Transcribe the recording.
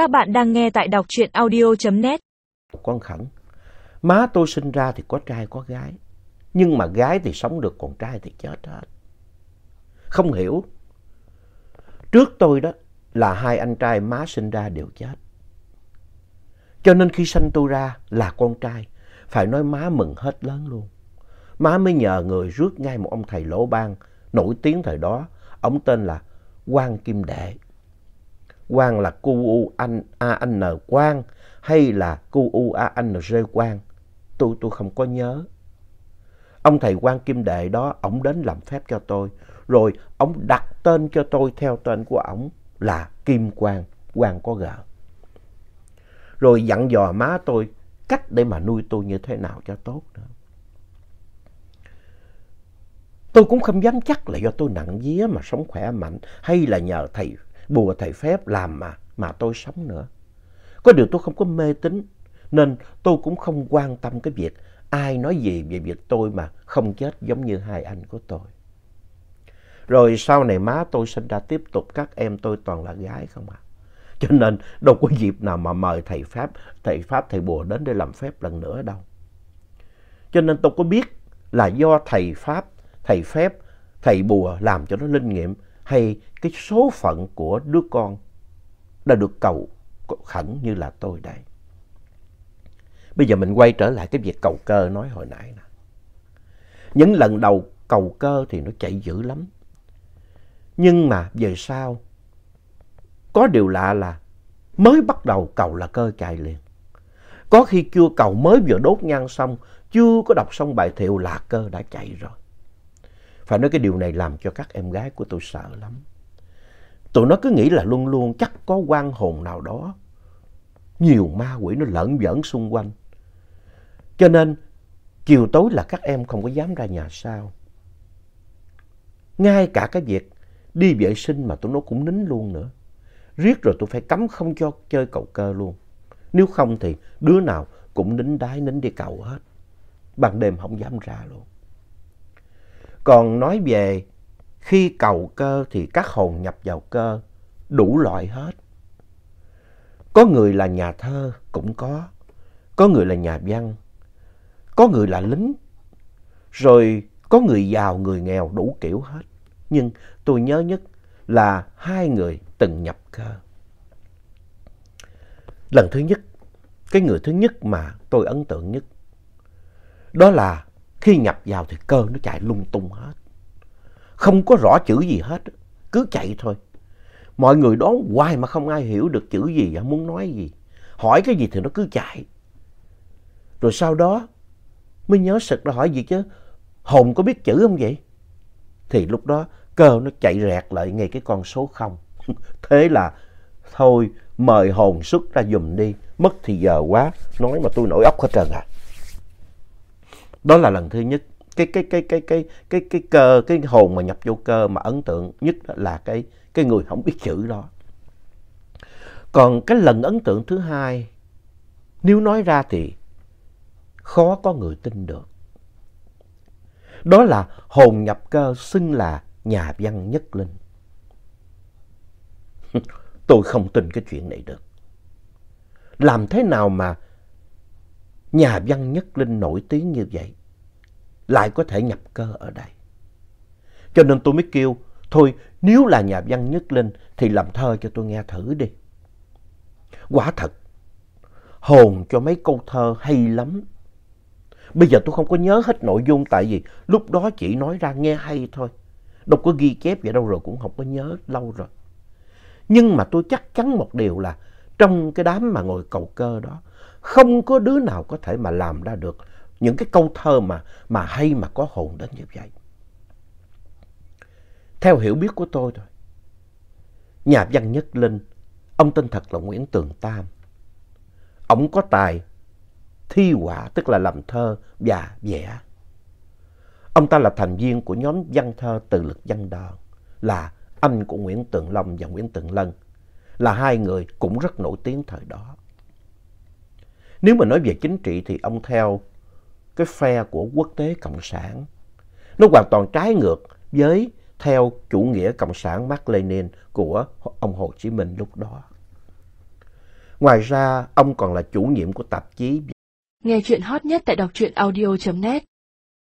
Các bạn đang nghe tại đọc truyện audio.net. Con khẩn, má tôi sinh ra thì có trai có gái. Nhưng mà gái thì sống được còn trai thì chết hết. Không hiểu. Trước tôi đó là hai anh trai má sinh ra đều chết. Cho nên khi sinh tôi ra là con trai, phải nói má mừng hết lớn luôn. Má mới nhờ người rước ngay một ông thầy lỗ ban nổi tiếng thời đó. Ông tên là Quang Kim Đệ. Quang là Q-U-A-N Quang hay là Q-U-A-N-G Quang. Tôi, tôi không có nhớ. Ông thầy Quang Kim Đệ đó, ông đến làm phép cho tôi. Rồi ông đặt tên cho tôi theo tên của ông là Kim Quang, Quang có gỡ. Rồi dặn dò má tôi cách để mà nuôi tôi như thế nào cho tốt nữa. Tôi cũng không dám chắc là do tôi nặng vía mà sống khỏe mạnh hay là nhờ thầy bùa thầy phép làm mà, mà tôi sống nữa. Có điều tôi không có mê tín nên tôi cũng không quan tâm cái việc ai nói gì về việc tôi mà không chết giống như hai anh của tôi. Rồi sau này má tôi sinh ra tiếp tục các em tôi toàn là gái không à. Cho nên đâu có dịp nào mà mời thầy Pháp, thầy Pháp, thầy Bùa đến để làm phép lần nữa đâu. Cho nên tôi có biết là do thầy Pháp, thầy Phép, thầy Bùa làm cho nó linh nghiệm hay cái số phận của đứa con đã được cầu khẩn như là tôi đây. Bây giờ mình quay trở lại cái việc cầu cơ nói hồi nãy nè. Những lần đầu cầu cơ thì nó chạy dữ lắm. Nhưng mà về sau, có điều lạ là mới bắt đầu cầu là cơ chạy liền. Có khi chưa cầu mới vừa đốt nhang xong, chưa có đọc xong bài thiệu là cơ đã chạy rồi. Phải nói cái điều này làm cho các em gái của tôi sợ lắm. Tụi nó cứ nghĩ là luôn luôn chắc có quan hồn nào đó. Nhiều ma quỷ nó lẫn vẩn xung quanh. Cho nên, chiều tối là các em không có dám ra nhà sau. Ngay cả cái việc đi vệ sinh mà tụi nó cũng nín luôn nữa. Riết rồi tôi phải cấm không cho chơi cầu cơ luôn. Nếu không thì đứa nào cũng nín đái nín đi cầu hết. Ban đêm không dám ra luôn. Còn nói về khi cầu cơ thì các hồn nhập vào cơ đủ loại hết. Có người là nhà thơ cũng có, có người là nhà văn, có người là lính, rồi có người giàu, người nghèo đủ kiểu hết. Nhưng tôi nhớ nhất là hai người từng nhập cơ. Lần thứ nhất, cái người thứ nhất mà tôi ấn tượng nhất, đó là khi nhập vào thì cơ nó chạy lung tung hết. Không có rõ chữ gì hết, cứ chạy thôi. Mọi người đón hoài mà không ai hiểu được chữ gì, và muốn nói gì. Hỏi cái gì thì nó cứ chạy. Rồi sau đó mới nhớ sực ra hỏi gì chứ, hồn có biết chữ không vậy? Thì lúc đó cơ nó chạy rẹt lại ngay cái con số không. Thế là thôi mời hồn xuất ra dùm đi, mất thì giờ quá, nói mà tôi nổi óc hết trơn à. Đó là lần thứ nhất. Cái cái cái cái cái cái cái cơ, cái hồn mà nhập vô cơ mà ấn tượng nhất là cái cái người không biết chữ đó. Còn cái lần ấn tượng thứ hai, nếu nói ra thì khó có người tin được. Đó là hồn nhập cơ xưng là nhà văn nhất linh. Tôi không tin cái chuyện này được. Làm thế nào mà nhà văn nhất linh nổi tiếng như vậy lại có thể nhập cơ ở đây? Cho nên tôi mới kêu, thôi nếu là nhà văn nhất linh thì làm thơ cho tôi nghe thử đi. Quả thật, hồn cho mấy câu thơ hay lắm. Bây giờ tôi không có nhớ hết nội dung tại vì lúc đó chỉ nói ra nghe hay thôi. Đâu có ghi chép vậy đâu rồi cũng không có nhớ lâu rồi. Nhưng mà tôi chắc chắn một điều là trong cái đám mà ngồi cầu cơ đó, không có đứa nào có thể mà làm ra được những cái câu thơ mà, mà hay mà có hồn đến như vậy. Theo hiểu biết của tôi thôi. Nhà văn nhất linh, ông tên thật là Nguyễn Tường Tam. Ông có tài thi họa, tức là làm thơ và vẽ. Ông ta là thành viên của nhóm văn thơ từ lực văn đòn, là anh của Nguyễn Tường Long và Nguyễn Tường Lân, là hai người cũng rất nổi tiếng thời đó. Nếu mà nói về chính trị thì ông theo cái phe của quốc tế cộng sản. Nó hoàn toàn trái ngược với theo chủ nghĩa cộng sản Mark Lenin của ông Hồ Chí Minh lúc đó. Ngoài ra, ông còn là chủ nhiệm của tạp chí. Nghe chuyện hot nhất tại đọc truyện audio.net